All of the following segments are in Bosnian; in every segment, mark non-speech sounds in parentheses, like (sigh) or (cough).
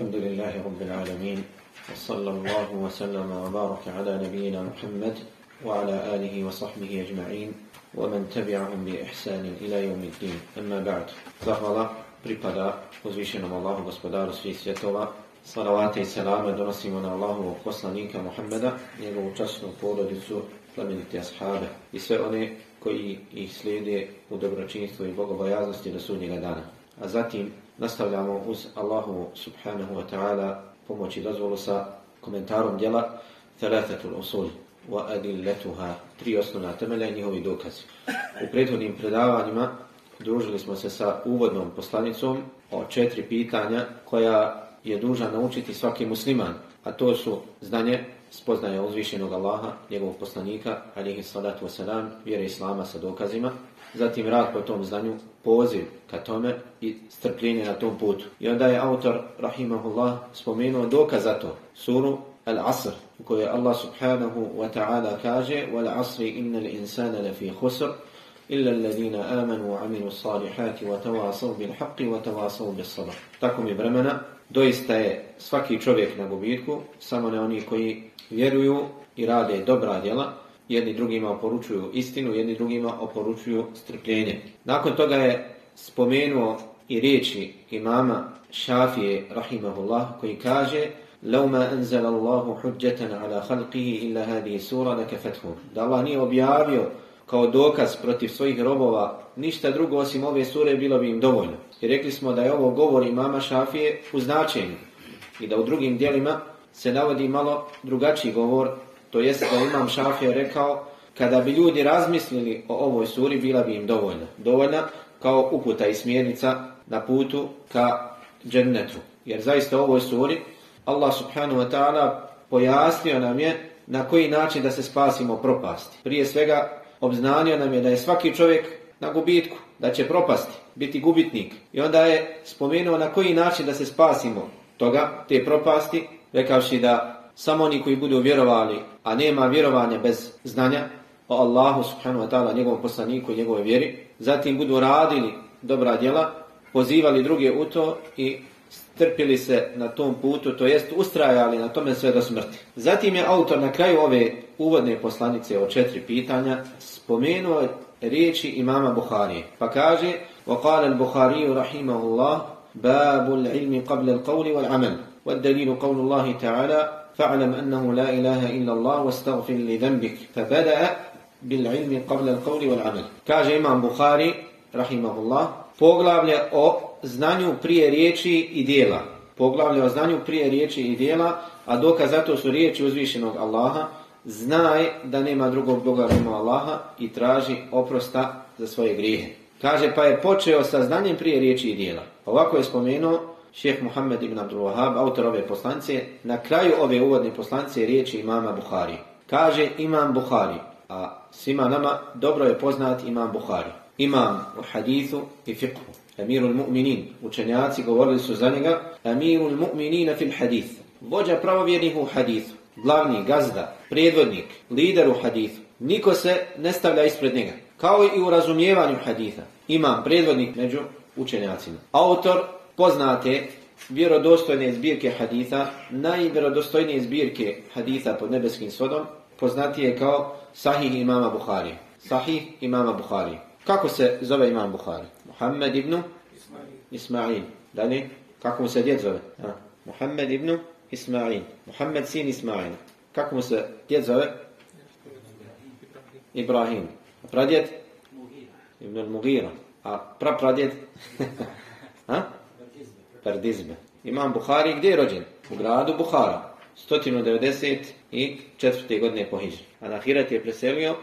الحمد لله رب العالمين وصلى الله وسلم وبارك على نبينا محمد وعلى آله وصحبه أجمعين ومن تبعهم بإحسان إلى يوم الدين أما بعد زهر بريبادا وزيشنا الله وسبدار في سيطوة صلوات السلام ونرسمنا الله وخصانيك محمد يقول تسنو قول دسو فمن اتصحابه يسألني koji ih slijede u dobročinstvu i bogobojaznosti do sudnjega dana. A zatim nastavljamo uz Allahu subhanahu wa ta'ala pomoći dozvolu sa komentarom djela Thalathatul usul wa adilletuha tri osnovna temelja i njihovi dokazi. U prethodnim predavanjima družili smo se sa uvodnom poslanicom o četiri pitanja koja je dužan naučiti svaki musliman, a to su znanje, spoznaje uzvišenog Allaha, njegovog poslanika, alihi salatu wasalam, vjere Islama sa dokazima, zatim rad po tom znanju, poziv ka tome i strpljenje na tom putu. I onda je autor, rahimahullah, spomenuo dokaz za to, suru Al-Asr, u kojoj Allah subhanahu wa ta'ala kaže وَالْعَصْرِ إِنَّ الْإِنسَانَ لَفِي خُسْرِ إِلَّا الَّذِينَ آمَنُوا وَعَمِلُوا الصَّالِحَاتِ وَتَوَاصَوْا بِالْحَقِّ وَتَوَاصَوْا بِالصَّبَرِ Tako mi vremena, doista je svaki čovjek na gubitku, samo ne oni koji vjeruju i rade dobra djela, jedni drugima oporučuju istinu, jedni drugima oporučuju strpljenje. Nakon toga je spomenuo i riječi imama Šafije, rahimahullah, koji kaže لو ما أنزل الله حجة على خلقه إلا هذه سورة لكفتهم da Allah nije objavio kao dokaz protiv svojih robova ništa drugo osim ove sure bilo bi im dovoljno. I rekli smo da je ovo govor imama Šafije u značenju i da u drugim dijelima se navodi malo drugačiji govor, to jest da imam Šafija rekao kada bi ljudi razmislili o ovoj suri bila bi im dovoljna. Dovoljna kao uputa i smjernica na putu ka džennetu. Jer zaista u ovoj suri Allah subhanahu wa ta'ala pojasnio nam je na koji način da se spasimo propasti. Prije svega obznanio nam je da je svaki čovjek na gubitku, da će propasti, biti gubitnik. I onda je spomenuo na koji način da se spasimo toga, te propasti, rekavši da samo oni koji budu vjerovali, a nema vjerovanja bez znanja o Allahu subhanahu wa ta'ala, njegovom poslaniku i njegove vjeri, zatim budu radili dobra djela, pozivali druge u to i strpili se na tom putu, to jest ustrajali na tome sve do smrti. Zatim je autor na kraju ove uvodne poslanice o četiri pitanja spomenuo riječi imama Buharije. Pa kaže, وقال البخاري رحمه الله باب العلم قبل القول والعمل والدليل قول الله تعالى فاعلم أنه لا إله إلا الله واستغفر لذنبك فبدأ بالعلم قبل القول والعمل كاج إمام بخاري رحمه الله poglavlje o znanju prije riječi i dijela. Poglavlje o znanju prije riječi i dijela, a dokaz zato su riječi uzvišenog Allaha, znaj da nema drugog Boga nema Allaha i traži oprosta za svoje grijehe. Kaže, pa je počeo sa znanjem prije riječi i dijela. Ovako je spomenuo šeheh Muhammed ibn Abdul Wahab, autor ove poslance, na kraju ove uvodne poslance riječi imama Buhari. Kaže imam Buhari, a svima nama dobro je poznat imam Buhari. Imam u hadithu i fiqhu. Emirul mu'minin. Učenjaci govorili su za njega Emirul mu'minina fil hadith. Vođa pravovjernih u hadithu. Glavni, gazda, predvodnik, lider u hadithu. Niko se ne stavlja ispred njega. Kao i u razumijevanju haditha. Imam predvodnik među učenjacima. Autor poznate vjerodostojne zbirke haditha, najvjerodostojnije zbirke haditha pod nebeskim svodom, poznatije kao Sahih imama Buhari. Sahih imama Buhari. Kako se zove imam Buhari? Muhammed ibn Ismail. Dalje, kako mu se djed zove? Ha. Muhammed ibn Ismail. Muhammed sin Ismail. Kako mu se djed zove? Ibrahim. A pradjed? Ibn al-Mughira. A prapradjed? (laughs) ha? Perdizbe. Imam Buhari gdje je rođen? U gradu Buhara. 194. godine po Hijri. A na Hirat je preselio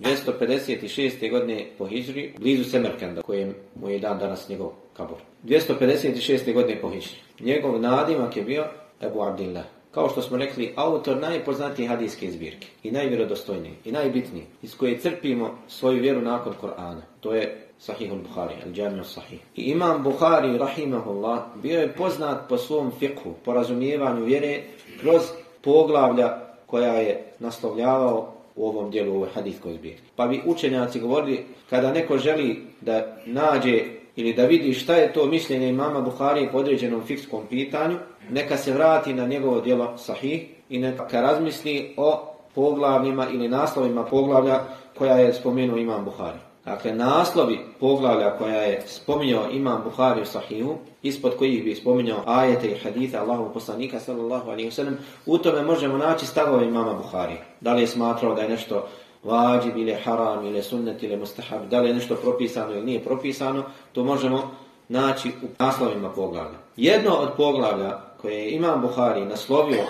256. godine po Hijri, blizu Semerkanda, kojem mu je dan danas njegov kabor. 256. godine po Hijri. Njegov nadimak je bio Ebu Abdillah. Kao što smo rekli, autor najpoznatije hadijske zbirke i najvjerodostojniji i najbitniji, iz koje crpimo svoju vjeru nakon Korana. To je Sahih al-Bukhari, al-Jami al-Sahih. I imam Bukhari, rahimahullah, bio je poznat po svom fikhu, po razumijevanju vjere, kroz poglavlja koja je naslovljavao u ovom dijelu, u ovoj hadithkoj zbirki. Pa bi učenjaci govorili, kada neko želi da nađe ili da vidi šta je to mišljenje imama Buharije po određenom fikskom pitanju, neka se vrati na njegovo djelo sahih i neka razmisli o poglavljima ili naslovima poglavlja koja je spomenuo imam Buhari. Dakle, naslovi poglavlja koja je spominjao imam Buhari u sahihu, ispod kojih bi spominjao ajete i hadite Allahu poslanika sallallahu alaihi wasallam, u tome možemo naći stavove imama Buhari. Da li je smatrao da je nešto vađib ili haram ili sunnet ili mustahab, da li je nešto propisano ili nije propisano, to možemo naći u naslovima poglavlja. Jedno od poglavlja koje je imam Buhari naslovio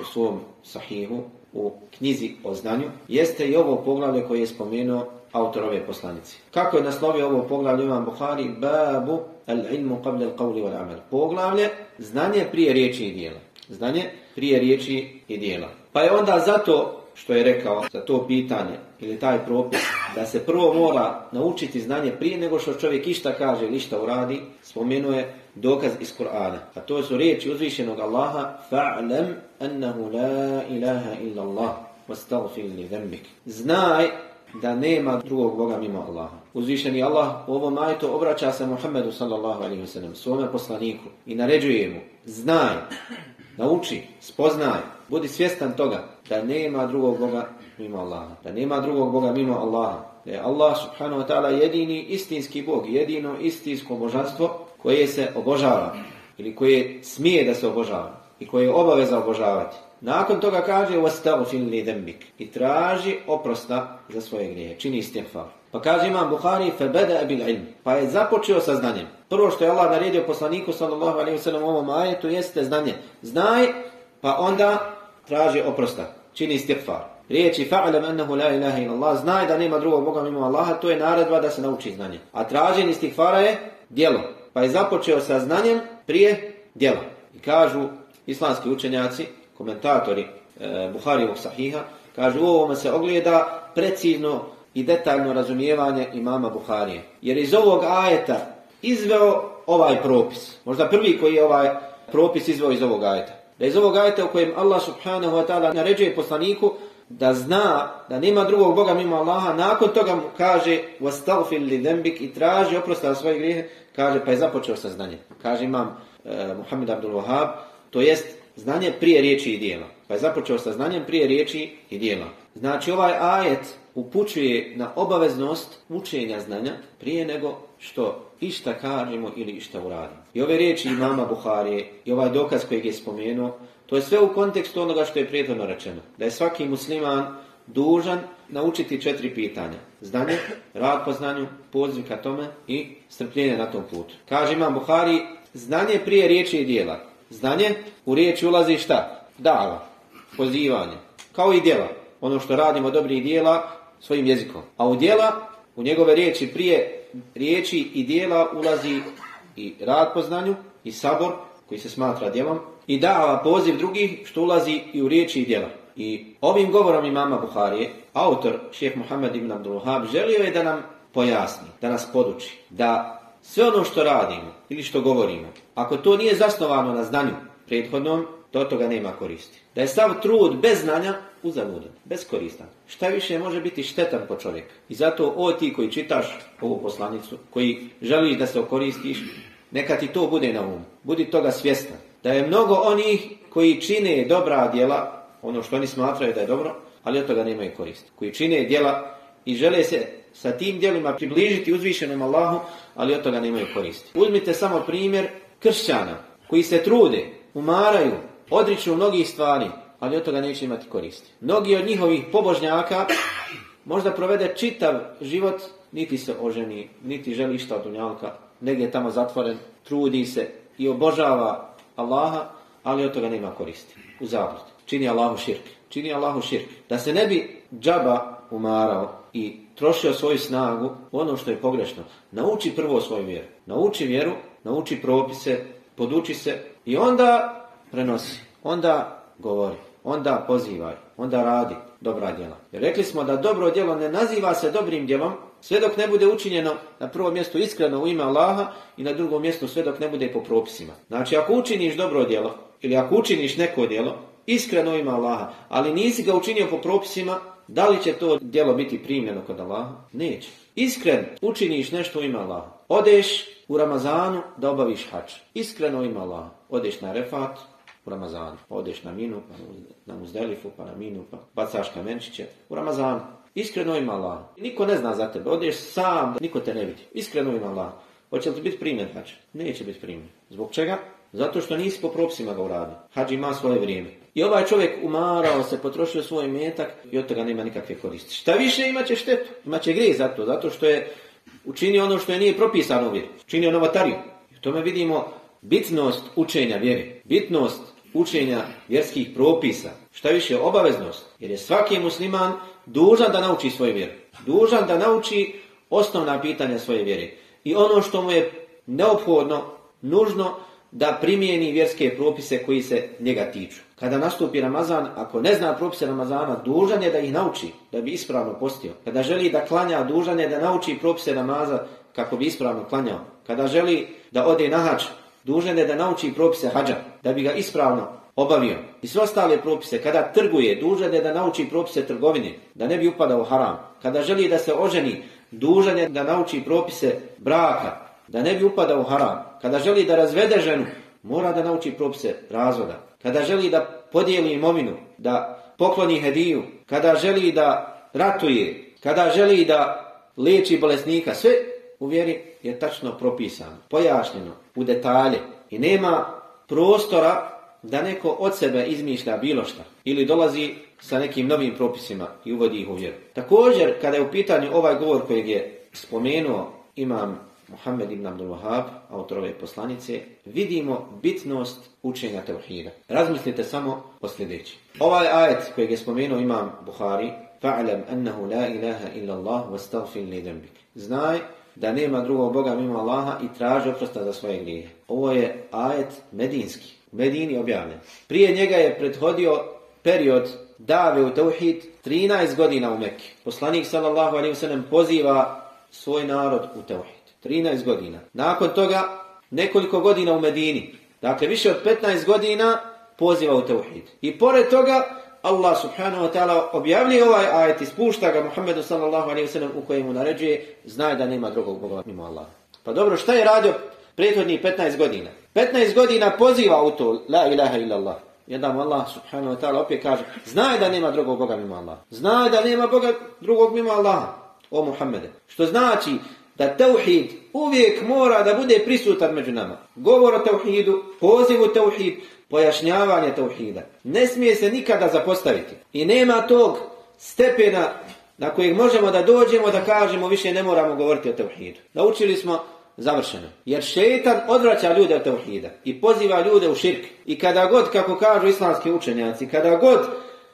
u svom sahihu, u knjizi o znanju, jeste i ovo poglavlje koje je spomenuo autor ove poslanice. Kako je naslovio ovo poglavlje imam Buhari? Babu al-ilmu qabla al-qawli wal-amal. Poglavlje znanje prije riječi i dijela. Znanje prije riječi i dijela. Pa je onda zato što je rekao za to pitanje ili taj propis da se prvo mora naučiti znanje prije nego što čovjek išta kaže ili išta uradi, spomenuje dokaz iz Kur'ana. A to su riječi uzvišenog Allaha fa'lam annahu la ilaha illa Allah wastaghfir li dhanbik. Znaj da nema drugog Boga mimo Allaha. Uzvišeni Allah u ovom majtu obraća se Muhammedu sallallahu alaihi wa sallam, svome poslaniku i naređuje mu, znaj, nauči, spoznaj, budi svjestan toga da nema drugog Boga mimo Allaha. Da nema drugog Boga mimo Allaha. Da je Allah subhanahu wa ta'ala jedini istinski Bog, jedino istinsko božanstvo koje se obožava ili koje smije da se obožava i koje je obaveza obožavati. Nakon toga kaže وَسْتَغْفِنْ لِذَنْبِكِ i traži oprosta za svoje grijehe. Čini istighfar. Pa kaže imam Buhari فَبَدَ بِالْعِلْمِ Pa je započeo sa znanjem. Prvo što je Allah naredio poslaniku sallallahu alaihi wa sallam u ovom ajetu jeste znanje. Znaj, pa onda traži oprosta. Čini istighfar. Riječi fa'alam annahu la ilaha illa Allah. Znaj da nema drugog Boga mimo Allaha. To je naredba da se nauči znanje. A traženje istighfara je djelo. Pa je započeo sa znanjem prije djela. I kažu islamski učenjaci komentatori e, Buharijevog sahiha, kaže u ovome se ogleda precizno i detaljno razumijevanje imama Buharije. Jer iz ovog ajeta izveo ovaj propis. Možda prvi koji je ovaj propis izveo iz ovog ajeta. Da iz ovog ajeta u kojem Allah subhanahu wa ta'ala naređuje poslaniku da zna da nema drugog Boga mimo Allaha, nakon toga mu kaže وَسْتَغْفِرْ لِذَنْبِكِ i traži oprosta za svoje grijehe, kaže pa je započeo sa znanjem. Kaže imam e, Muhammed Abdul Wahab, to jest znanje prije riječi i dijela. Pa je započeo sa znanjem prije riječi i dijela. Znači ovaj ajet upućuje na obaveznost učenja znanja prije nego što išta kažemo ili išta uradimo. I ove riječi imama Buharije i ovaj dokaz kojeg je spomenuo, to je sve u kontekstu onoga što je prijetno rečeno. Da je svaki musliman dužan naučiti četiri pitanja. Znanje, rad po znanju, poziv ka tome i strpljenje na tom putu. Kaže imam Buhari, znanje prije riječi i dijela. Znanje u riječi ulazi šta? Dava, pozivanje, kao i djela. Ono što radimo dobrih dijela svojim jezikom. A u djela, u njegove riječi prije riječi i dijela ulazi i rad po znanju i sabor koji se smatra djelom i dava poziv drugih što ulazi i u riječi i djela. I ovim govorom imama Buharije, autor šeheh Muhammed ibn Abdulhab, želio je da nam pojasni, da nas poduči, da sve ono što radimo ili što govorimo, ako to nije zasnovano na znanju prethodnom, to toga nema koristi. Da je sav trud bez znanja uzaludan, beskoristan. Šta više može biti štetan po čovjek. I zato o ti koji čitaš ovu poslanicu, koji želiš da se okoristiš, neka ti to bude na umu. Budi toga svjestan. Da je mnogo onih koji čine dobra djela, ono što oni smatraju da je dobro, ali od toga nemaju koristi. Koji čine djela i žele se sa tim djelima približiti uzvišenom Allahu, ali od toga nemaju koristi. Uzmite samo primjer kršćana koji se trude, umaraju, odriču mnogih stvari, ali od toga neće imati koristi. Mnogi od njihovih pobožnjaka možda provede čitav život, niti se oženi, niti želi išta od unjalka, negdje tamo zatvoren, trudi se i obožava Allaha, ali od toga nema koristi. U zablud. Čini Allahu širk. Čini Allahu širk. Da se ne bi džaba umarao i trošio svoju snagu u ono što je pogrešno. Nauči prvo svoju vjeru. Nauči vjeru, nauči propise, poduči se i onda prenosi. Onda govori. Onda pozivaj. Onda radi dobra djela. Jer rekli smo da dobro djelo ne naziva se dobrim djelom sve dok ne bude učinjeno na prvom mjestu iskreno u ime Allaha i na drugom mjestu sve dok ne bude po propisima. Znači ako učiniš dobro djelo ili ako učiniš neko djelo iskreno u ime Allaha, ali nisi ga učinio po propisima, Da li će to djelo biti primljeno kod Allaha? Neće. Iskren učiniš nešto u ime Allaha. odeš u Ramazanu da obaviš hač. Iskreno ima Allaha. Odeš na refat u Ramazanu. Pa odeš na minu, pa na muzdelifu, pa na minu, pa bacaš kamenčiće u Ramazanu. Iskreno ima Allah. Niko ne zna za tebe. Odeš sam, niko te ne vidi. Iskreno ima Allah. Hoće li biti primjen hač? Neće biti primjen. Zbog čega? Zato što nisi po propisima ga uradio. Hadži ima svoje vrijeme. I ovaj čovjek umarao se, potrošio svoj metak i od toga nema nikakve koristi. Šta više imaće štetu? Imaće grije za to, zato što je učinio ono što je nije propisano uvijek. Učinio novotariju. I u tome vidimo bitnost učenja vjere. Bitnost učenja vjerskih propisa. Šta više obaveznost. Jer je svaki musliman dužan da nauči svoju vjeru. Dužan da nauči osnovna pitanja svoje vjere. I ono što mu je neophodno, nužno, da primijeni vjerske propise koji se njega tiču. Kada nastupi Ramazan, ako ne zna propise Ramazana, dužan je da ih nauči, da bi ispravno postio. Kada želi da klanja, dužan je da nauči propise namaza kako bi ispravno klanjao. Kada želi da ode na hađ, dužan je da nauči propise hađa, da bi ga ispravno obavio. I sve ostale propise, kada trguje, dužan je da nauči propise trgovine, da ne bi upadao u haram. Kada želi da se oženi, dužan je da nauči propise braka, da ne bi upadao u haram. Kada želi da razvede ženu, mora da nauči propise razvoda. Kada želi da podijeli imovinu, da pokloni hediju, kada želi da ratuje, kada želi da liječi bolesnika, sve u vjeri je tačno propisano, pojašnjeno, u detalje. I nema prostora da neko od sebe izmišlja bilo šta ili dolazi sa nekim novim propisima i uvodi ih u vjeru. Također, kada je u pitanju ovaj govor kojeg je spomenuo imam Muhammed ibn Abdul Wahab, autor ove poslanice, vidimo bitnost učenja tevhida. Razmislite samo o sljedeći. Ovaj ajet kojeg je spomenuo imam Buhari, fa'lam annahu la ilaha illa Allah wastaghfir li dhanbik. Znaj da nema drugog Boga mimo Allaha i traži oprosta za svoje grije. Ovo je ajet medinski, u Medini objavljen. Prije njega je prethodio period dave u tauhid 13 godina u Mekke. Poslanik sallallahu alejhi ve sellem poziva svoj narod u tauhid. 13 godina. Nakon toga nekoliko godina u Medini. Dakle, više od 15 godina poziva u tauhid. I pored toga, Allah subhanahu wa ta'ala objavljuje ovaj ajet i spušta ga Muhammedu sallallahu alaihi wa sallam u kojemu naređuje, znaje da nema drugog Boga mimo Allah. Pa dobro, šta je radio prethodnih 15 godina? 15 godina poziva u to, la ilaha illallah. Jedan Allah subhanahu wa ta'ala opet kaže, znaje da nema drugog Boga mimo Allah. Znaje da nema Boga drugog mimo Allah. O Muhammede. Što znači, da tauhid uvijek mora da bude prisutan među nama. Govor o tauhidu, poziv u tauhid, pojašnjavanje tauhida. Ne smije se nikada zapostaviti. I nema tog stepena na kojeg možemo da dođemo da kažemo više ne moramo govoriti o tauhidu. Naučili smo završeno. Jer šeitan odvraća ljude od tauhida i poziva ljude u širk. I kada god, kako kažu islamski učenjaci, kada god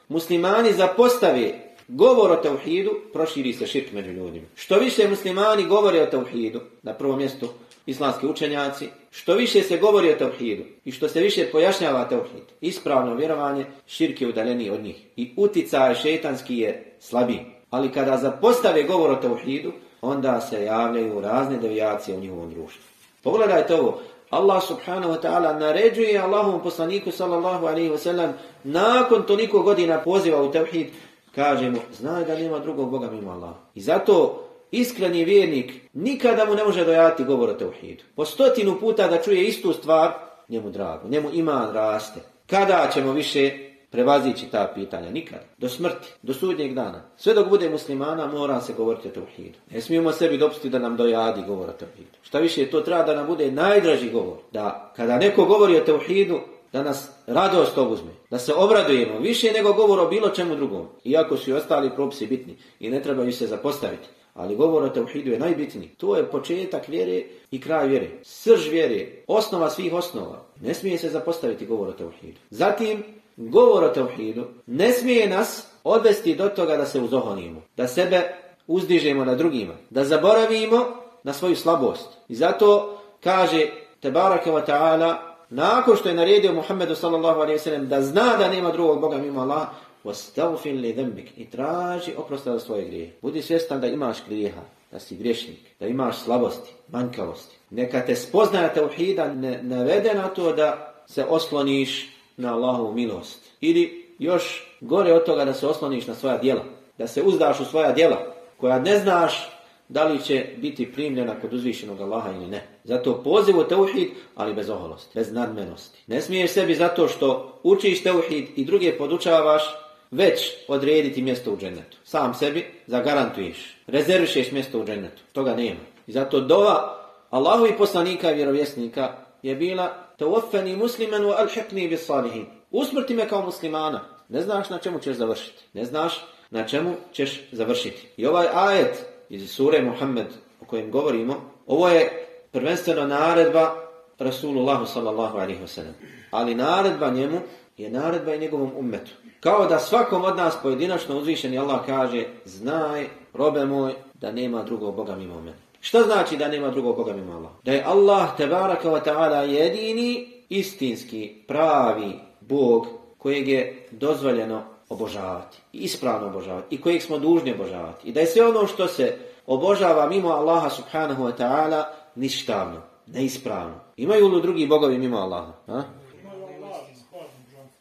muslimani zapostave govor o tauhidu, proširi se širk među ljudima. Što više muslimani govore o tauhidu, na prvom mjestu islamski učenjaci, što više se govori o tauhidu i što se više pojašnjava tauhid, ispravno vjerovanje, širk je udaljeniji od njih. I uticaj šetanski je slabiji. Ali kada zapostave govor o tauhidu, onda se javljaju razne devijacije u njihovom društvu. Pogledajte ovo, Allah subhanahu wa ta'ala naređuje Allahom poslaniku sallallahu alaihi wa sallam nakon toliko godina poziva u tauhid kaže mu, znaj da nema drugog Boga mimo Allah. I zato iskreni vjernik nikada mu ne može dojati govor o teuhidu. Po stotinu puta da čuje istu stvar, njemu drago, njemu iman raste. Kada ćemo više prevazići ta pitanja? Nikada. Do smrti, do sudnjeg dana. Sve dok bude muslimana, mora se govoriti o teuhidu. Ne smijemo sebi dopustiti da nam dojadi govor o teuhidu. Šta više, to treba da nam bude najdraži govor. Da kada neko govori o teuhidu, da nas radost obuzme, da se obradujemo više nego govor o bilo čemu drugom, iako su i ostali propisi bitni i ne trebaju se zapostaviti. Ali govor o tevhidu je najbitniji. To je početak vjere i kraj vjere. Srž vjere, osnova svih osnova. Ne smije se zapostaviti govor o tevhidu. Zatim, govor o tevhidu ne smije nas odvesti do toga da se uzoholimo, da sebe uzdižemo na drugima, da zaboravimo na svoju slabost. I zato kaže Tebaraka wa ta'ala nakon što je naredio Muhammedu sallallahu alaihi sallam da zna da nema drugog Boga mimo Allah, وَاسْتَغْفِنْ لِذَنْبِكِ I traži oprosta za svoje grije. Budi svjestan da imaš grijeha, da si griješnik, da imaš slabosti, manjkavosti. Neka te spoznaje tauhida ne navede na to da se osloniš na Allahovu milost. Ili još gore od toga da se osloniš na svoja djela. Da se uzdaš u svoja djela koja ne znaš da li će biti primljena kod uzvišenog Allaha ili ne. Zato poziv u teuhid, ali bez oholosti, bez nadmenosti. Ne smiješ sebi zato što učiš teuhid i druge podučavaš, već odrediti mjesto u džennetu. Sam sebi zagarantuješ, rezervišeš mjesto u džennetu. Toga nema. I zato dova Allahu i poslanika i vjerovjesnika je bila tawaffani musliman wa alhiqni bis salihin. Usmrti me kao muslimana. Ne znaš na čemu ćeš završiti. Ne znaš na čemu ćeš završiti. I ovaj ajet iz sure Muhammed o kojem govorimo, ovo je prvenstveno naredba Rasulullahu sallallahu alaihi wasallam. Ali naredba njemu je naredba i njegovom ummetu. Kao da svakom od nas pojedinačno uzvišeni Allah kaže znaj, robe moj, da nema drugog Boga mimo mene. Šta znači da nema drugog Boga mimo Allah? Da je Allah tebaraka wa ta'ala jedini istinski, pravi Bog kojeg je dozvoljeno obožavati, ispravno obožavati i kojeg smo dužni obožavati. I da je sve ono što se obožava mimo Allaha subhanahu wa ta'ala ništavno, neispravno. Imaju li drugi bogovi mimo Allaha? Ha?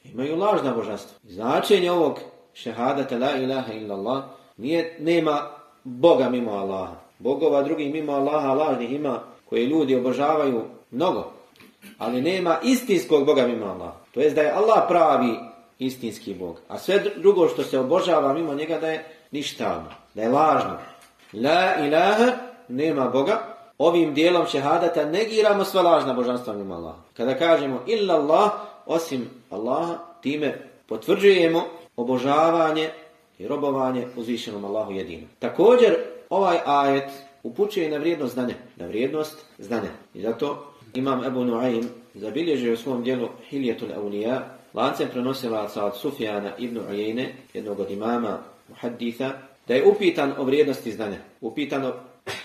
Imaju lažna božanstva. Značenje ovog šehadata la ilaha illa Allah nije, nema Boga mimo Allaha. Bogova drugi mimo Allaha lažnih ima koje ljudi obožavaju mnogo. Ali nema istinskog Boga mimo Allaha. To jest da je Allah pravi istinski Bog. A sve drugo što se obožava mimo njega da je ništavno. Da je lažno. La ilaha nema Boga. Ovim dijelom šehadata negiramo sva lažna božanstva mimo Allaha. Kada kažemo illa Allah, osim Allaha, time potvrđujemo obožavanje i robovanje uzvišenom Allahu jedinom. Također, ovaj ajet upućuje na vrijednost znanja. Na vrijednost znanja. I zato imam Ebu Nuaym zabilježio u svom dijelu Hiljetul Aulija, lancem prenosilaca od Sufjana ibn Ujene, jednog od imama muhadditha, da je upitan o vrijednosti znanja. Upitan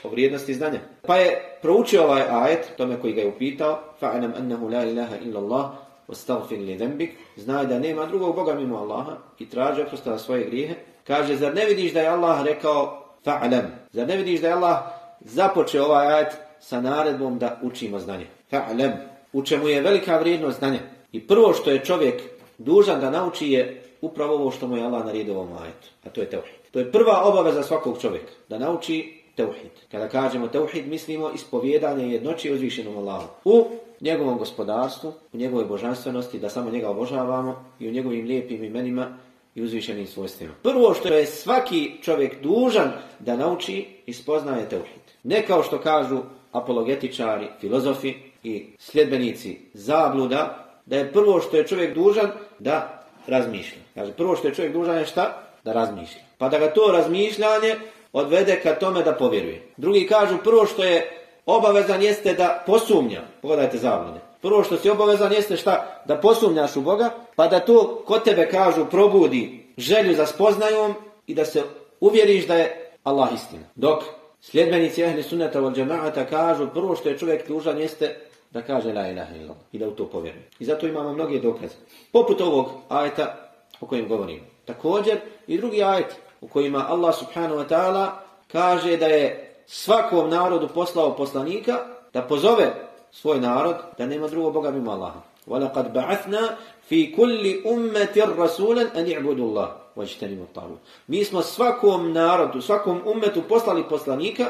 o vrijednosti znanja. Pa je proučio ovaj ajet, tome koji ga je upitao, fa'anam annahu la ilaha illa Allah, ostagfir li zembik, znaj da nema drugog Boga mimo Allaha i traži oprosta svoje grijehe. Kaže, zar ne vidiš da je Allah rekao fa'alam? Zar ne vidiš da je Allah započeo ovaj ajet sa naredbom da učimo znanje? Fa'alam. U čemu je velika vrijednost znanja. I prvo što je čovjek dužan da nauči je upravo ovo što mu je Allah naredio ovom ajetu. A to je teuhid. To je prva obaveza svakog čovjeka. Da nauči teuhid. Kada kažemo teuhid, mislimo ispovjedanje jednoći uzvišenom Allahu. U njegovom gospodarstvu, u njegovoj božanstvenosti, da samo njega obožavamo i u njegovim lijepim imenima i uzvišenim svojstvima. Prvo što je svaki čovjek dužan da nauči i spoznaje teuhid. Ne kao što kažu apologetičari, filozofi i sljedbenici zabluda, da je prvo što je čovjek dužan da razmišlja. Kaže, prvo što je čovjek dužan je šta? Da razmišlja. Pa da ga to razmišljanje odvede ka tome da povjeruje. Drugi kažu, prvo što je obavezan jeste da posumnja. Pogledajte zablude. Prvo što si obavezan jeste šta? Da posumnjaš u Boga, pa da to kod tebe kažu probudi želju za spoznajom i da se uvjeriš da je Allah istina. Dok sljedbenici ehli sunnata od džemaata kažu prvo što je čovjek dužan jeste da kaže la ilaha illallah i da u to povjeruje. I zato imamo mnoge dokaze. Poput ovog ajeta o kojem govorimo. Također i drugi ajet u kojima Allah subhanahu wa ta'ala kaže da je svakom narodu poslao poslanika da pozove svoj narod da nema drugog Boga mimo Allaha. وَلَقَدْ بَعَثْنَا فِي كُلِّ أُمَّةٍ رَسُولًا أَنْ يَعْبُدُ اللَّهُ وَجْتَنِمُ الطَّغُوتَ Mi smo svakom narodu, svakom ummetu poslali poslanika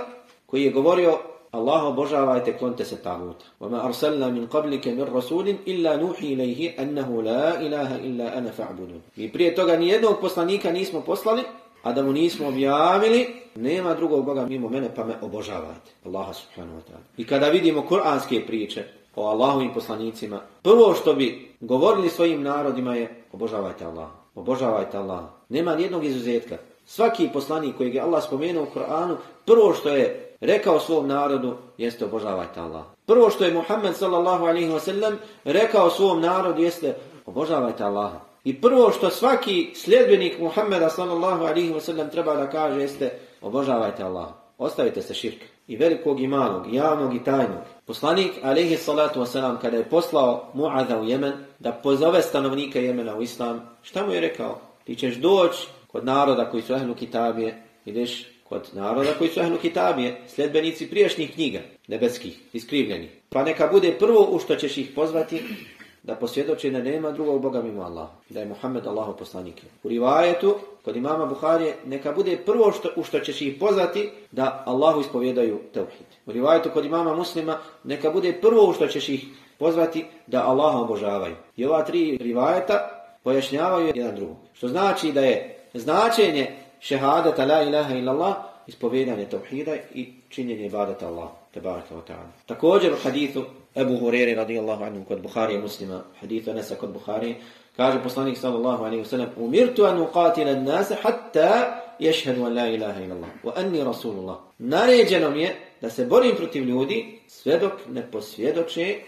koji je govorio Allah obožavajte, klonite se taguta. وَمَا أَرْسَلْنَا مِنْ قَبْلِكَ مِنْ رَسُولٍ إِلَّا نُوحِي إِلَيْهِ أَنَّهُ لَا إِلَهَ إِلَّا أَنَا فَعْبُدُونَ Mi prije toga ni jednog poslanika nismo poslali, a da mu nismo objavili, nema drugog Boga mimo mene, pa me obožavajte. Allaha subhanahu wa ta'ala. I kada vidimo kuranske priče o Allahovim poslanicima, prvo što bi govorili svojim narodima je obožavajte Allah. Obožavajte Allah. Nema nijednog izuzetka. Svaki poslanik kojeg je Allah spomenuo u Koranu, prvo što je rekao svom narodu jeste obožavajte Allah. Prvo što je Muhammed sallallahu alaihi wa sallam rekao svom narodu jeste obožavajte Allaha. I prvo što svaki sljedbenik Muhammeda sallallahu alaihi wa sallam treba da kaže jeste obožavajte Allah. Ostavite se širka. I velikog i malog, javnog i tajnog. Poslanik alaihi salatu wa sallam kada je poslao Mu'adha u Jemen da pozove stanovnika Jemena u Islam, šta mu je rekao? Ti ćeš doći kod naroda koji su ehlu kitabije, ideš od naroda koji su ehlu kitabije, sljedbenici priješnjih knjiga, nebeskih, iskrivljenih. Pa neka bude prvo u što ćeš ih pozvati, da posvjedoče da nema drugog Boga mimo Allaha da je Muhammed Allahov poslanik. U rivajetu kod imama Buharije neka bude prvo što, u što ćeš ih pozvati da Allahu ispovjedaju tevhid. U rivajetu kod imama muslima neka bude prvo u što ćeš ih pozvati da Allaha obožavaju. I ova tri rivajeta pojašnjavaju jedan drugog. Što znači da je značenje šehadata la ilaha illallah ispovedanje tevhida i činjenje ibadata Allah. Tebaraka wa ta'ala. Također u hadithu Ebu Hurere radijallahu anhu kod Buharije muslima, hadithu Anasa kod Buharije, kaže poslanik sallallahu alaihi wa sallam, umirtu an uqatila an-nasa hatta ješhedu an la ilaha illallah wa anni rasulullah. Naređeno mi je da se borim protiv ljudi sve dok ne posvjedoče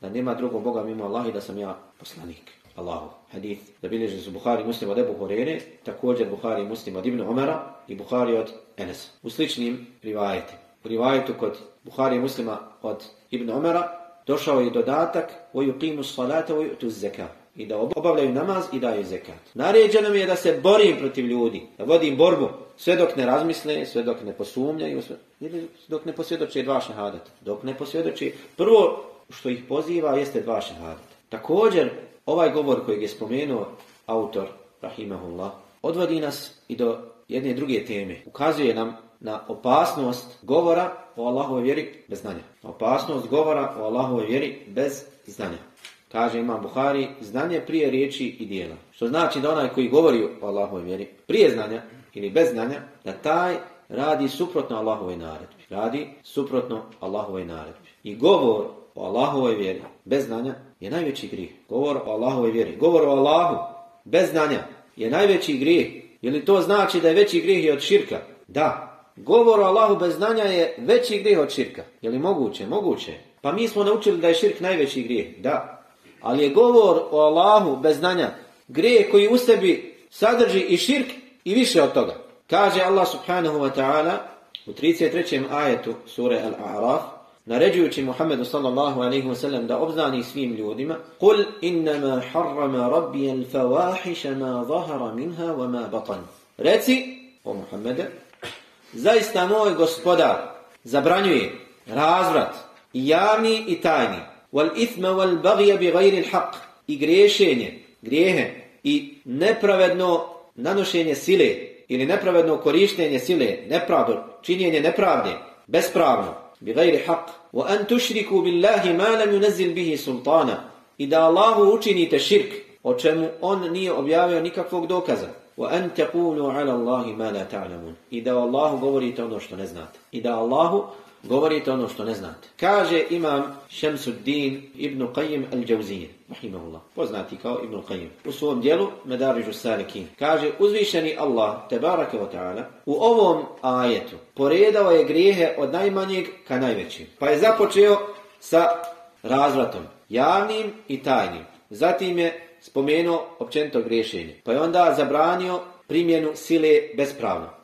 da nema drugog Boga mimo Allah i da sam ja poslanik. Allahu. Hadith da bilježi su Buhari muslim od Ebu Horere, također Buhari muslim od Ibn Umara i Buhari od Enes. U sličnim rivajetima. U rivajetu kod Buhari muslima od Ibn Umara došao je dodatak وَيُقِيمُ الصَّلَاةَ وَيُؤْتُ الزَّكَةَ i da obavljaju namaz i daju zekat. Naređeno mi je da se borim protiv ljudi, da vodim borbu, sve dok ne razmisle, sve dok ne posumnjaju, sve, ili dok ne posvjedoče dva šehadata. Dok ne posvjedoče, prvo što ih poziva jeste dva šehadata. Također, ovaj govor koji je spomenuo autor, rahimahullah, odvodi nas i do jedne druge teme. Ukazuje nam na opasnost govora o Allahove vjeri bez znanja. Opasnost govora o Allahove vjeri bez znanja. Kaže Imam Buhari, znanje prije riječi i dijela. Što znači da onaj koji govori o Allahove vjeri prije znanja ili bez znanja, da taj radi suprotno Allahove naredbi. Radi suprotno Allahove naredbi. I govor o Allahovoj vjeri bez znanja je najveći grijeh. Govor o Allahovoj vjeri. Govor o Allahu bez znanja je najveći grijeh. Je li to znači da je veći grijeh od širka? Da. Govor o Allahu bez znanja je veći grijeh od širka. Je li moguće? Moguće. Pa mi smo naučili da je širk najveći grijeh. Da. Ali je govor o Allahu bez znanja grijeh koji u sebi sadrži i širk i više od toga. Kaže Allah subhanahu wa ta'ala u 33. ajetu sure Al-A'raf naređujući Muhammedu sallallahu alaihi wa sallam da obznani svim ljudima قُلْ إِنَّمَا حَرَّمَ رَبِّيَ الْفَوَاحِشَ مَا ظَهَرَ مِنْهَا وَمَا بَطَنُ Reci, o Muhammede, zaista moj gospodar zabranjuje razvrat i javni i tajni وَالْإِثْمَ وَالْبَغْيَ بِغَيْرِ الْحَقِّ i griješenje, grijehe i nepravedno nanošenje sile ili nepravedno korištenje sile, nepravdo, činjenje nepravde, bespravno bi ghayri haqq wa an tushriku billahi ma lam yunzil bihi sultana i da Allahu učinite širk o čemu on nije objavio nikakvog dokaza وَأَنْ تَقُولُوا عَلَى اللَّهِ مَا لَا تَعْلَمُونَ I da Allahu govorite ono što ne znate. I da Allahu govorite ono što ne znate. Kaže imam Šemsuddin ibn Qayyim al-đauzije, rahimahullah, poznati kao ibn Qayyim, u svom dijelu Medarižu Salikin. Kaže, uzvišeni Allah, tebaraka wa ta'ala, u ovom ajetu poredao je grijehe od najmanjeg ka najvećim. Pa je započeo sa razvratom, javnim i tajnim. Zatim je spomenuo općento griješenje. Pa je onda zabranio primjenu sile bespravno.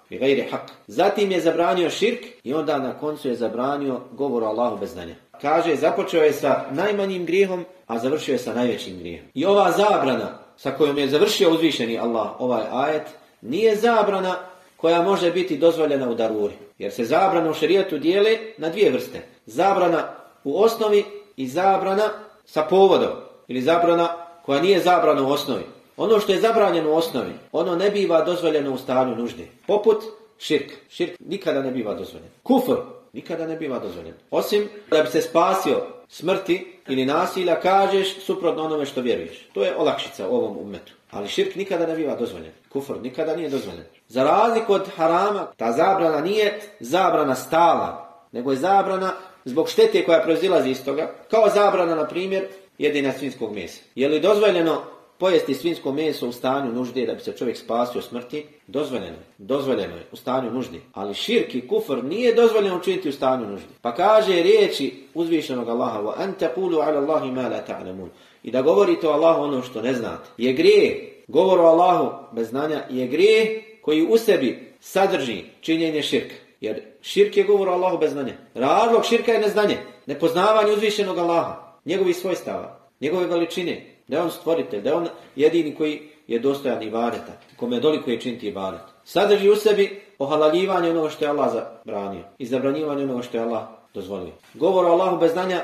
Zatim je zabranio širk i onda na koncu je zabranio govor Allahu bez znanja. Kaže, započeo je sa najmanjim grijehom, a završio je sa najvećim grijehom. I ova zabrana sa kojom je završio uzvišeni Allah ovaj ajet, nije zabrana koja može biti dozvoljena u daruri. Jer se zabrana u šerijatu dijele na dvije vrste. Zabrana u osnovi i zabrana sa povodom. Ili zabrana koja nije zabrana u osnovi. Ono što je zabranjeno u osnovi, ono ne biva dozvoljeno u stanju nužde. Poput širk. Širk nikada ne biva dozvoljen. Kufr nikada ne biva dozvoljen. Osim da bi se spasio smrti ili nasilja, kažeš suprotno onome što vjeruješ. To je olakšica u ovom umetu. Ali širk nikada ne biva dozvoljen. Kufr nikada nije dozvoljen. Za razliku od harama, ta zabrana nije zabrana stala, nego je zabrana zbog štete koja proizilazi iz toga, kao zabrana, na primjer, jedina svinskog mesa. Je li dozvoljeno pojesti svinsko meso u stanju nužde da bi se čovjek spasio smrti? Dozvoljeno je. Dozvoljeno je u stanju nužde. Ali širki kufr nije dozvoljeno učiniti u stanju nužde. Pa kaže riječi uzvišenog Allaha wa an taqulu ala Allahi ma la ta'lamun. I da govorite o Allahu ono što ne znate. Je grije govor o Allahu bez znanja je grije koji u sebi sadrži činjenje širka. Jer širk je govor o Allahu bez znanja. Razlog širka je neznanje. Nepoznavanje uzvišenog Allaha njegovi svojstava, njegove veličine, da je on stvoritelj, da je on jedini koji je dostojan ibadeta, kome je doliko je činiti ibadet. Sadrži u sebi ohalaljivanje onoga što je Allah zabranio i zabranjivanje onoga što je Allah dozvolio. Govor o Allahu bez znanja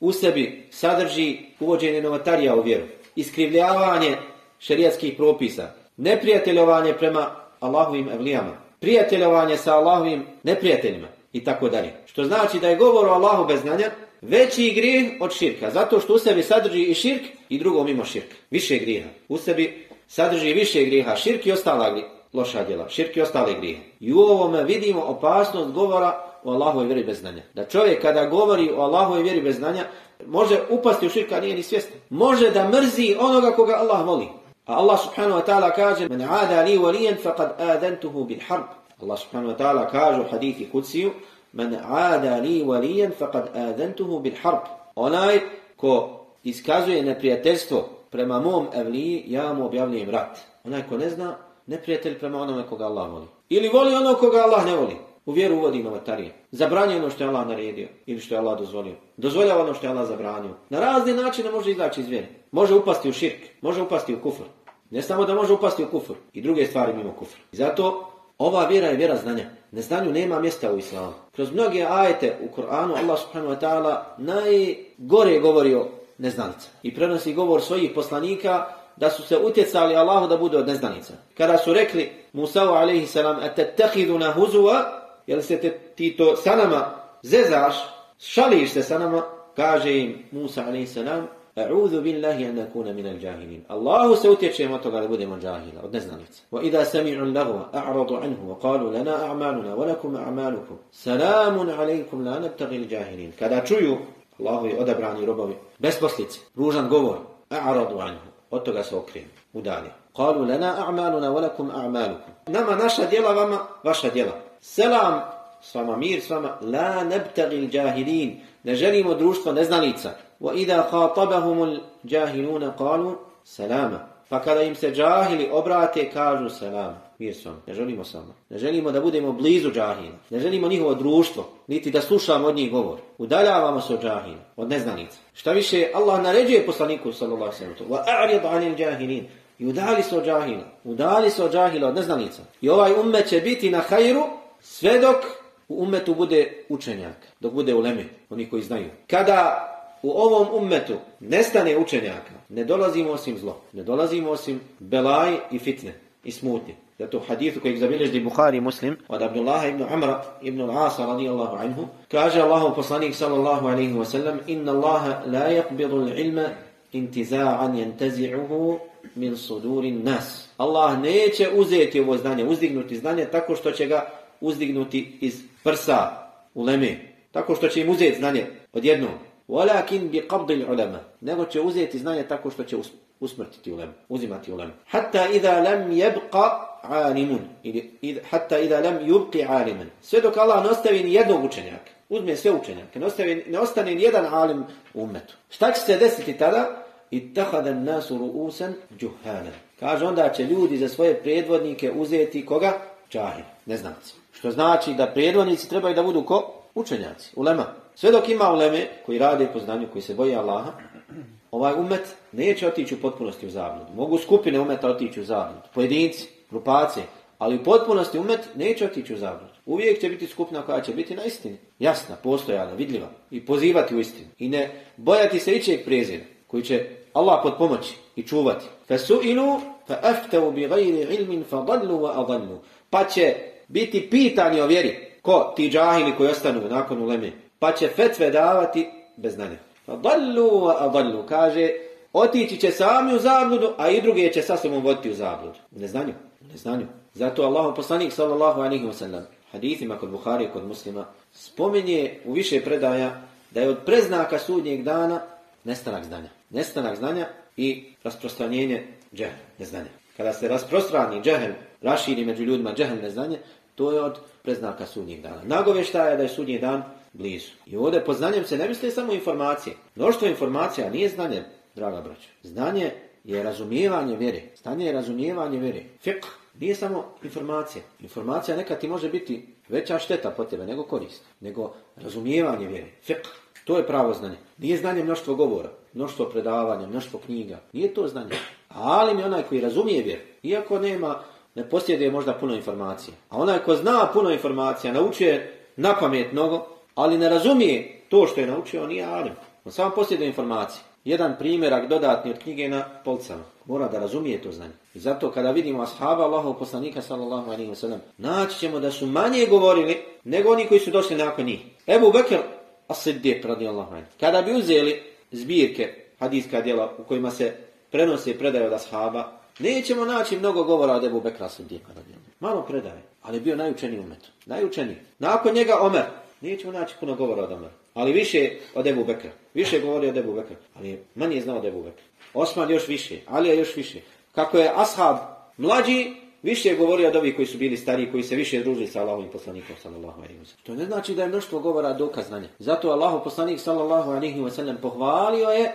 u sebi sadrži uvođenje novatarija u vjeru, iskrivljavanje šerijatskih propisa, neprijateljovanje prema Allahovim evlijama, prijateljovanje sa Allahovim neprijateljima i tako dalje. Što znači da je govor o Allahu bez znanja veći grijeh od širka, zato što u sebi sadrži i širk i drugo mimo širka. Više grijeha. U sebi sadrži više grijeha, širk i ostala loša djela, širk i ostale grijehe. I u ovome vidimo opasnost govora o Allahovoj vjeri bez znanja. Da čovjek kada govori o Allahovoj vjeri bez znanja, može upasti u širka, nije ni svjestan. Može da mrzi onoga koga Allah voli. A Allah subhanahu wa ta'ala kaže Men ada li walijen faqad adantuhu bil harb. Allah subhanahu wa ta'ala kaže u hadithi kuciju Men aada li walijen faqad adantuhu bil harb. Onaj ko iskazuje neprijateljstvo prema mom evliji, ja mu objavljujem rat. Onaj ko ne zna, neprijatelj prema onome koga Allah voli. Ili voli ono koga Allah ne voli. U vjeru uvodi novatarije. Zabranjuje ono što je Allah naredio ili što je Allah dozvolio. Dozvoljava ono što je Allah zabranio. Na razne načine može izaći iz vjere. Može upasti u širk, može upasti u kufr. Ne samo da može upasti u kufr, i druge stvari mimo kufr. I zato ova vjera je vjera znanja. Neznanju nema mjesta u islamu. Kroz mnoge ajete u Koranu Allah subhanahu wa ta'ala najgore govori o neznanica. I prenosi govor svojih poslanika da su se utjecali Allahu da bude od neznanica. Kada su rekli Musa alaihi salam, etetehiduna te huzuva, jel se te, ti to sa nama zezaš, šališ se sa nama, kaže im Musa alaihi salam, A'udhu billahi an nakuna min al-jahilin. Allahu se utječemo od toga da budemo džahila, od neznanica. Wa idha sami'u al-lagwa a'radu anhu wa qalu lana a'maluna wa lakum a'malukum. Salamun alaykum la nabtaghi al-jahilin. Kada čuju Allahovi odabrani robovi, besposlice, ružan govor, a'radu anhu. Od toga se okrenu, udalje. Qalu lana a'maluna wa lakum a'malukum. Nama naša djela, vama vaša djela. Selam s vama, mir s vama. La nabtaghi al-jahilin. Ne želimo društvo neznalica. وَإِذَا idha الْجَاهِلُونَ قَالُوا سَلَامًا. Pa kada im se džahili obrate, kažu selam. Mir s. Ne želimo samo. Ne želimo da budemo blizu džahila. Ne želimo njihovo društvo. Niti da slušamo od njih govor. Udaljavamo se od džahila. Od neznanica. Šta više, Allah naređuje poslaniku sallallahu sallam. Wa a'rid anil jahilin. I udali se od džahila. Udali se od džahila, od neznanica. I ovaj ummet će biti na hajru sve dok u ummetu bude učenjak. Dok bude uleme, oni koji znaju. Kada u ovom ummetu nestane učenjaka, ne dolazimo osim zlo. Ne dolazimo osim belaj i fitne i smutnje. Zato u hadithu kojeg zabilježdi Bukhari muslim od Abdullah ibn Amra ibn al-Asa radijallahu anhu kaže Allahu poslanik sallallahu alaihi wa sallam inna Allaha la yakbidu l'ilma intiza'an yantazi'uhu min sudurin nas. Allah neće uzeti ovo znanje, uzdignuti znanje tako što će ga uzdignuti iz prsa u leme. Tako što će im uzeti znanje odjednom. Walakin bi qabdil ulama. Nego će uzeti znanje tako što će usmrtiti ulema, uzimati ulema. Hatta idha lam yabqa alimun. Ili hatta idha lam yubqi aliman. Sve dok Allah ne ostavi ni jednog učenjaka. Uzme sve učenjake. Ne, ostavi, ne ostane ni jedan alim u umetu. Šta će se desiti tada? ittakhadha an-nasu ru'usan juhala. Kaže onda će ljudi za svoje predvodnike uzeti koga? Džahil, neznanci. Što znači da predvodnici trebaju da budu ko? Učenjaci, ulema. Sve dok ima uleme koji rade po znanju, koji se boji Allaha, ovaj umet neće otići u potpunosti u zabludu. Mogu skupine umeta otići u zabludu. Pojedinci, grupacije, ali u potpunosti umet neće otići u zabludu. Uvijek će biti skupina koja će biti na istini. Jasna, postojana, vidljiva. I pozivati u istinu. I ne bojati se ičeg prezira koji će Allah pod pomoći i čuvati. Fa su'ilu fa aftavu bi gajri ilmin fa dallu wa adallu. Pa će biti pitani o vjeri. Ko? Ti džahili koji ostanu nakon uleme. Pa će fetve davati bez znanja. Fa dallu wa adallu. Kaže, otići će sami u zabludu, a i druge će sa sobom voditi u zabludu. U neznanju. U neznanju. Zato Allahu poslanik sallallahu alaihi wa sallam hadithima kod Buhari kod muslima spominje u više predaja da je od preznaka sudnjeg dana nestanak znanja. Nestanak znanja i rasprostranjenje džehl, neznanja. Kada se rasprostrani džehl, raširi među ljudima džehl, neznanje, to je od preznaka sudnjeg dana. Nagovešta je da je sudnji dan blizu. I ovdje pod znanjem se ne misli samo informacije. Mnoštvo informacija nije znanje, draga braća. Znanje je razumijevanje vjere. Znanje je razumijevanje vjere. Fiqh nije samo informacija. Informacija nekad ti može biti veća šteta po tebe nego korist. Nego razumijevanje vjere. Fiqh. To je pravo znanje. Nije znanje mnoštvo govora, mnoštvo predavanja, mnoštvo knjiga. Nije to znanje. Ali mi onaj koji razumije vjer, iako nema, ne posjeduje možda puno informacija. A onaj ko zna puno informacija, naučuje na pamet mnogo, ali ne razumije to što je naučio, on nije alim. On samo posjeduje informacije. Jedan primjerak dodatni od knjige na polcama. Mora da razumije to znanje. I zato kada vidimo ashaba Allahov poslanika sallallahu alaihi wa sallam, naći ćemo da su manje govorili nego oni koji su došli nakon njih. Ebu Bekr as-Siddiq radijallahu anhu. Kada bi uzeli zbirke hadijska djela u kojima se prenose i predaje od ashaba, nećemo naći mnogo govora od Ebu Bekra as-Siddiq radijallahu Malo predaje, ali bio najučeniji umet. Najučeniji. Nakon njega Omer. Nećemo naći puno govora od Omer. Ali više od Ebu Bekra. Više govori od Ebu Bekra. Ali manje je znao od Ebu Bekra. Osman još više. Ali je još više. Kako je ashab mlađi, više je govorio od ovih koji su bili stariji, koji se više družili sa Allahovim poslanikom, sallallahu alaihi wa sallam. To ne znači da je mnoštvo govora dokaz znanja. Zato Allahov poslanik, sallallahu alaihi wa sallam, pohvalio je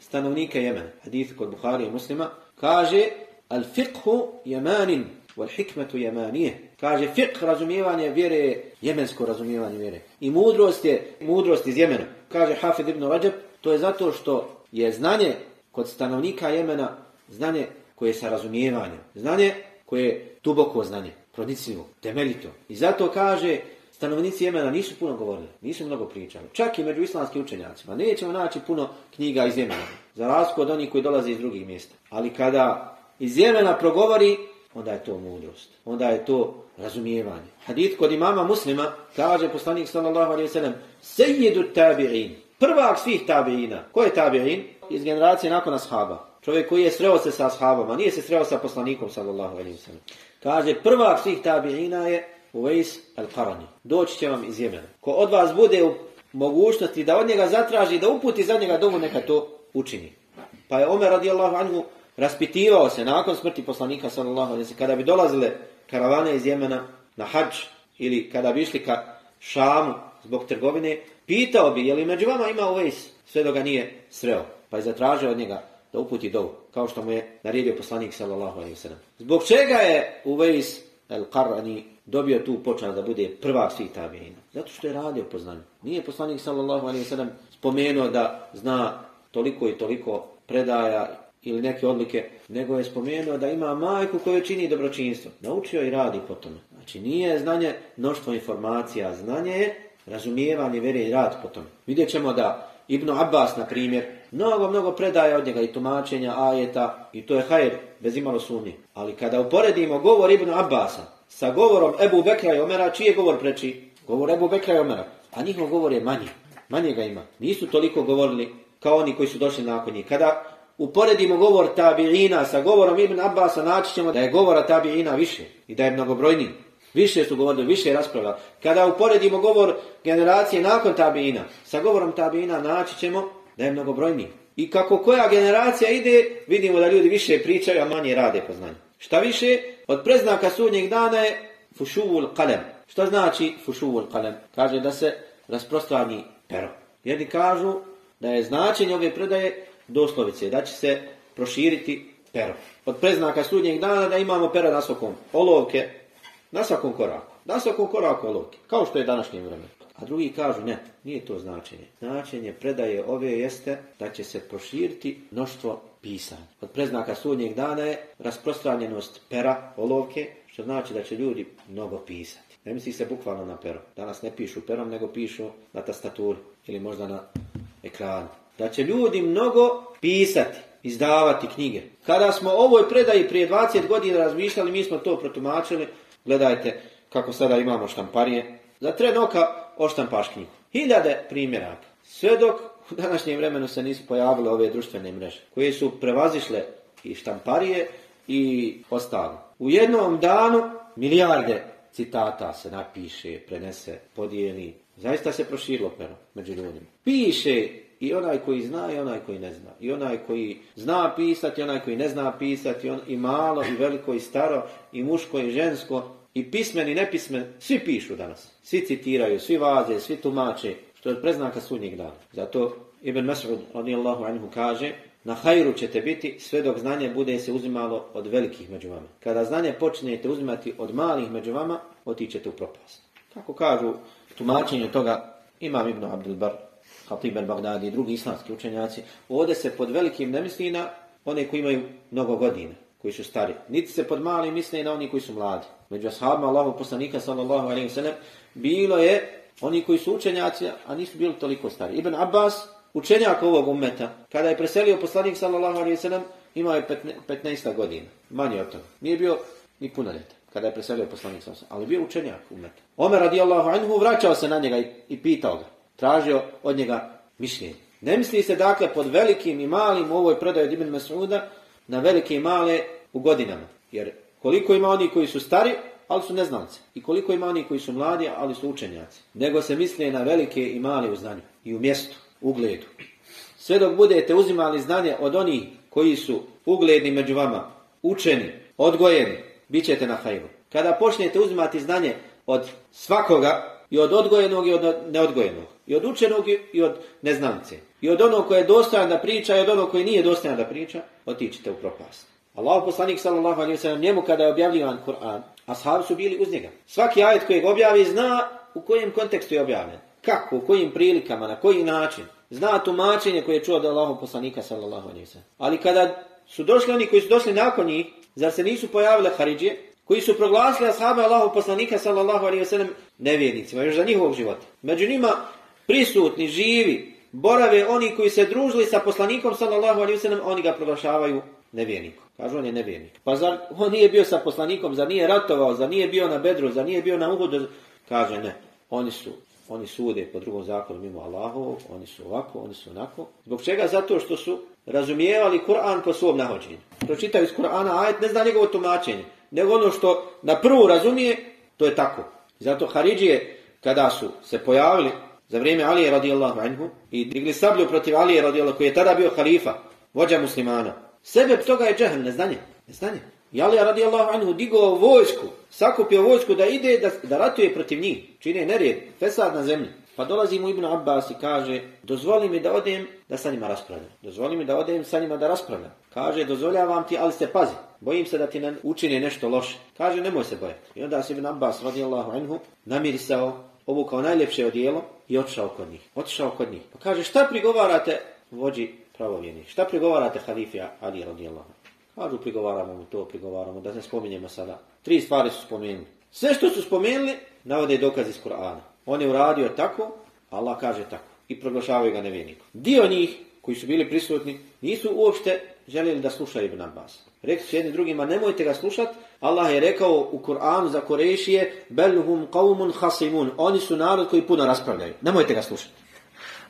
stanovnike Jemena. Hadith kod Buhari i muslima kaže al fiqhu jemanin wal hikmetu jemanije. Kaže fiqh razumijevanje vjere jemensko razumijevanje vjere. I mudrost je mudrost iz Jemena. Kaže Hafid ibn Rajab, to je zato što je znanje kod stanovnika Jemena znanje koje je sa razumijevanjem. Znanje koje je duboko znanje, pronicljivo, temeljito. I zato kaže stanovnici Jemena nisu puno govorili, nisu mnogo pričali. Čak i među islamskim učenjacima. Nećemo naći puno knjiga iz Jemena. Za razliku od onih koji dolaze iz drugih mjesta. Ali kada iz Jemena progovori, onda je to mudrost. Onda je to razumijevanje. Hadith kod imama muslima kaže poslanik sallallahu alaihi sallam Sejidu tabi'in. Prvak svih tabi'ina. Ko je tabi'in? Iz generacije nakon ashaba. Čovjek koji je sreo se sa ashabama. Nije se sreo sa poslanikom sallallahu alaihi sallam. Kaže prvak svih tabi'ina je Uvejs al-Qarani. Doći će vam iz Jemena. Ko od vas bude u mogućnosti da od njega zatraži, da uputi za njega dovu, neka to učini. Pa je Omer radijallahu anhu raspitivao se nakon smrti poslanika sallallahu alaihi sallam. Kada bi dolazile karavane iz Jemena na hadž ili kada bi išli ka Šamu zbog trgovine, pitao bi je li među vama ima Uvejs sve dok ga nije sreo. Pa je zatražio od njega da uputi dovu, kao što mu je naredio poslanik sallallahu alejhi ve sellem. Zbog čega je Uvejs al-Qarani dobio tu počast da bude prva svih tabijina? Zato što je radio po znanju. Nije poslanik sallallahu alaihi sallam spomenuo da zna toliko i toliko predaja ili neke odlike, nego je spomenuo da ima majku koju čini dobročinstvo. Naučio i radi po tome. Znači nije znanje mnoštvo informacija, znanje je razumijevanje vere i rad po tome. Vidjet ćemo da Ibn Abbas, na primjer, mnogo, mnogo predaje od njega i tumačenja ajeta i to je hajr, bez imalo sumnje. Ali kada uporedimo govor Ibn Abbasa sa govorom Ebu Bekra i Omera, čiji govor preči? Govor Ebu Bekra i Omera. A njihov govor je manji. Manje ga ima. Nisu toliko govorili kao oni koji su došli nakon njih. Kada uporedimo govor tabiina sa govorom Ibn Abbasa, naći ćemo da je govora tabiina više i da je mnogobrojniji. Više su govorili, više je. Kada uporedimo govor generacije nakon tabiina sa govorom tabiina, naći ćemo da je mnogobrojniji. I kako koja generacija ide, vidimo da ljudi više pričaju, a manje rade po znanju. Šta više, od preznaka sudnjeg dana je fušuvul kalem. Šta znači fušuvul kalem? Kaže da se rasprostrani pero. Jedni kažu da je značenje ove predaje doslovice, da će se proširiti pero. Od preznaka sudnjeg dana da imamo pero na svakom olovke, na svakom koraku. Na svakom koraku olovke, kao što je današnje vreme. A drugi kažu ne, nije to značenje. Značenje predaje ove jeste da će se proširiti mnoštvo pisanja. Od preznaka sudnjeg dana je rasprostranjenost pera, olovke, što znači da će ljudi mnogo pisati. Ne misli se bukvalno na pero. Danas ne pišu perom, nego pišu na tastaturi ili možda na ekranu da će ljudi mnogo pisati, izdavati knjige. Kada smo ovoj predaji prije 20 godina razmišljali, mi smo to protumačili. Gledajte kako sada imamo štamparije. Za tren oka oštampaš knjigu. Hiljade primjeraka. Sve dok u današnjem vremenu se nisu pojavile ove društvene mreže, koje su prevazišle i štamparije i ostalo. U jednom danu milijarde citata se napiše, prenese, podijeli. Zaista se proširilo pero među ljudima. Piše I onaj koji zna i onaj koji ne zna. I onaj koji zna pisati i onaj koji ne zna pisati. On, I malo i veliko i staro i muško i žensko. I pismen i nepismen. Svi pišu danas. Svi citiraju, svi vaze, svi tumače. Što je preznaka sudnjeg dana. Zato Ibn Mas'ud radijallahu anhu kaže Na hajru ćete biti sve dok znanje bude se uzimalo od velikih među vama. Kada znanje počnete uzimati od malih među vama, otićete u propast. Kako kažu tumačenje toga Imam Ibn Abdul Bar Khatib al-Baghdadi i drugi islamski učenjaci, ovdje se pod velikim ne misli na one koji imaju mnogo godina, koji su stari. Niti se pod malim misli na oni koji su mladi. Među ashabima Allahu poslanika sallallahu alaihi ve sallam bilo je oni koji su učenjaci, a nisu bili toliko stari. Ibn Abbas učenjak ovog ummeta, kada je preselio poslanik sallallahu alaihi sallam, imao je 15 godina, manje od toga. Nije bio ni punoljetan kada je preselio poslanik sallallahu ali bio učenjak ummeta. Omer radijallahu anhu vraćao se na njega i, i pitao ga, tražio od njega mišljenje. Ne misli se dakle pod velikim i malim u ovoj predaji Ibn Mas'uda na velike i male u godinama. Jer koliko ima oni koji su stari, ali su neznalci. I koliko ima oni koji su mladi, ali su učenjaci. Nego se misli na velike i male u znanju. I u mjestu, ugledu. Sve dok budete uzimali znanje od onih koji su ugledni među vama, učeni, odgojeni, bit ćete na hajru. Kada počnete uzimati znanje od svakoga, i od odgojenog i od neodgojenog, i od učenog i od neznance, i od onog koji je dostojan da priča i od onog koji nije dostojan da priča, otičite u propast. Allah poslanik sallallahu alaihi sallam njemu kada je objavljivan Kur'an, ashabi su bili uz njega. Svaki ajet kojeg objavi zna u kojem kontekstu je objavljen. Kako, u kojim prilikama, na koji način. Zna tumačenje koje je čuo od Allahom poslanika sallallahu alaihi sallam. Ali kada su došli oni koji su došli nakon njih, zar se nisu pojavile Haridžije, koji su proglasili ashabe Allahog poslanika sallallahu alaihi sallam nevjernicima, još za njihovog života. Među njima prisutni, živi, borave oni koji se družili sa poslanikom sallallahu alaihi wasallam, oni ga proglašavaju nevjernikom. Kažu on je nevjernik. Pa zar on nije bio sa poslanikom, zar nije ratovao, zar nije bio na bedru, zar nije bio na uhodu? Kaže ne, oni su oni sude po drugom zakonu mimo Allahovog, oni su ovako, oni su onako. Zbog čega? Zato što su razumijevali Kur'an po svom nahođenju. Pročitaju iz Kur'ana ajet, ne zna njegovo tumačenje, nego ono što na prvu razumije, to je tako. Zato Haridžije, kada su se pojavili za vrijeme Alije radijallahu anhu i digli sablju protiv Alije radijallahu koji je tada bio halifa, vođa muslimana, Sebe toga je džehl, neznanje. Neznanje. I Ali radijallahu anhu digao vojsku, sakupio vojsku da ide da, da ratuje protiv njih. Čine nerijed, fesad na zemlji. Pa dolazi mu Ibn Abbas i kaže, dozvoli mi da odem da sa njima raspravljam. Dozvoli mi da odem sa njima da raspravljam. Kaže, dozvoljavam ti, ali se pazi. Bojim se da ti ne učini nešto loše. Kaže, nemoj se bojati. I onda se Ibn Abbas radijallahu anhu namirisao, obukao najljepše odijelo i otišao kod njih. Otišao kod njih. Pa kaže, šta prigovarate vođi pravovjernih? Šta prigovarate halifi Ali radijallahu? Kažu prigovaramo mu to, prigovaramo, da ne spominjemo sada. Tri stvari su spomenuli. Sve što su spomenuli, navode dokaz iz Kur'ana. On je uradio tako, Allah kaže tako. I proglašavaju ga nevjenikom. Dio njih, koji su bili prisutni, nisu uopšte željeli da slušaju Ibn Abbas. Rekli su jedni drugima, nemojte ga slušat. Allah je rekao u Kur'anu za Korešije, Belhum qavmun hasimun. Oni su narod koji puno raspravljaju. Nemojte ga slušati.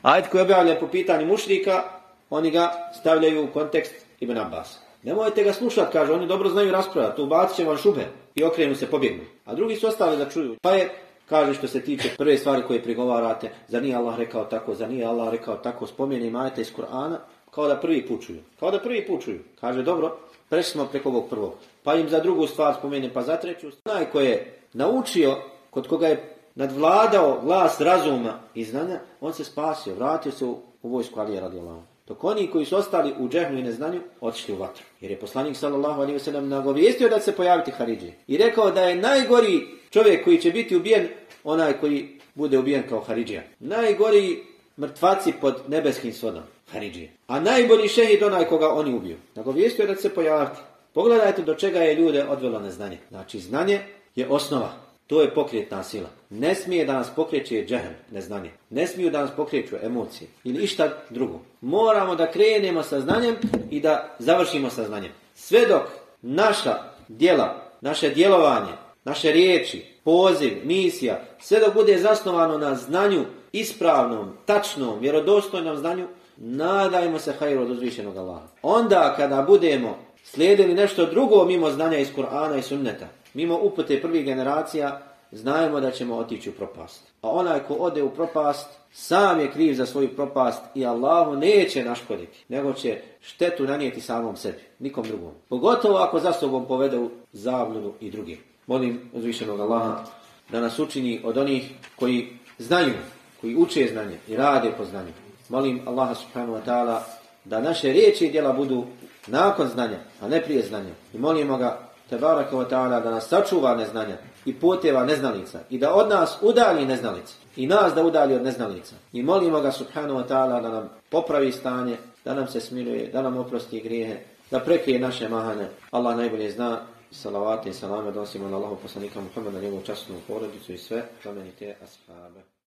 Ajd koji objavlja po pitanju mušrika, oni ga stavljaju u kontekst Ibn Abbas. Nemojte ga slušati, kaže, oni dobro znaju raspravati, ubacit će vam šube i okrenu se, pobjegnu. A drugi su ostali da čuju. Pa je, kaže, što se tiče prve stvari koje prigovarate, za nije Allah rekao tako, za nije Allah rekao tako, spomeni majete iz Kur'ana, kao da prvi pučuju. Kao da prvi pučuju. Kaže, dobro, prešli smo preko ovog prvog. Pa im za drugu stvar spomenem, pa za treću. Onaj ko je naučio, kod koga je nadvladao glas razuma i znanja, on se spasio, vratio se u, u vojsku Alije radijalama. Dok oni koji su ostali u džehnu i neznanju, otišli u vatru. Jer je poslanik sallallahu alaihi wasallam nagovijestio da se pojaviti Haridži. I rekao da je najgori čovjek koji će biti ubijen, onaj koji bude ubijen kao Haridžija. Najgori mrtvaci pod nebeskim svodom, Haridžije. A najbolji šehid onaj koga oni ubiju. Nagovijestio da se pojaviti. Pogledajte do čega je ljude odvelo neznanje. Znači, znanje je osnova. To je pokretna sila. Ne smije da nas pokreće džehem, neznanje. Ne smiju da nas pokreću emocije ili išta drugo. Moramo da krenemo sa znanjem i da završimo sa znanjem. Sve dok naša djela, naše djelovanje, naše riječi, poziv, misija, sve dok bude zasnovano na znanju, ispravnom, tačnom, vjerodostojnom znanju, nadajmo se hajru od uzvišenog Allaha. Onda kada budemo slijedili nešto drugo mimo znanja iz Kur'ana i sunneta, mimo upute prvih generacija, znajemo da ćemo otići u propast. A onaj ko ode u propast, sam je kriv za svoju propast i Allahu neće naškoditi, nego će štetu nanijeti samom sebi, nikom drugom. Pogotovo ako za sobom povede u zabludu i drugim. Molim uzvišenog Allaha da nas učini od onih koji znaju, koji uče znanje i rade po znanju. Molim Allaha subhanahu wa ta'ala da naše riječi i djela budu nakon znanja, a ne prije znanja. I molimo ga tebaraka wa ta'ala da nas sačuva neznanja i poteva neznalica i da od nas udalji neznalice i nas da udalji od neznalica. I molimo ga subhanahu wa ta'ala da nam popravi stanje, da nam se smiruje, da nam oprosti grijehe, da prekrije naše mahane. Allah najbolje zna, salavate i salame donosimo na Allahu poslanika Muhammeda, njegovu časnu porodicu i sve, zamenite ashabe.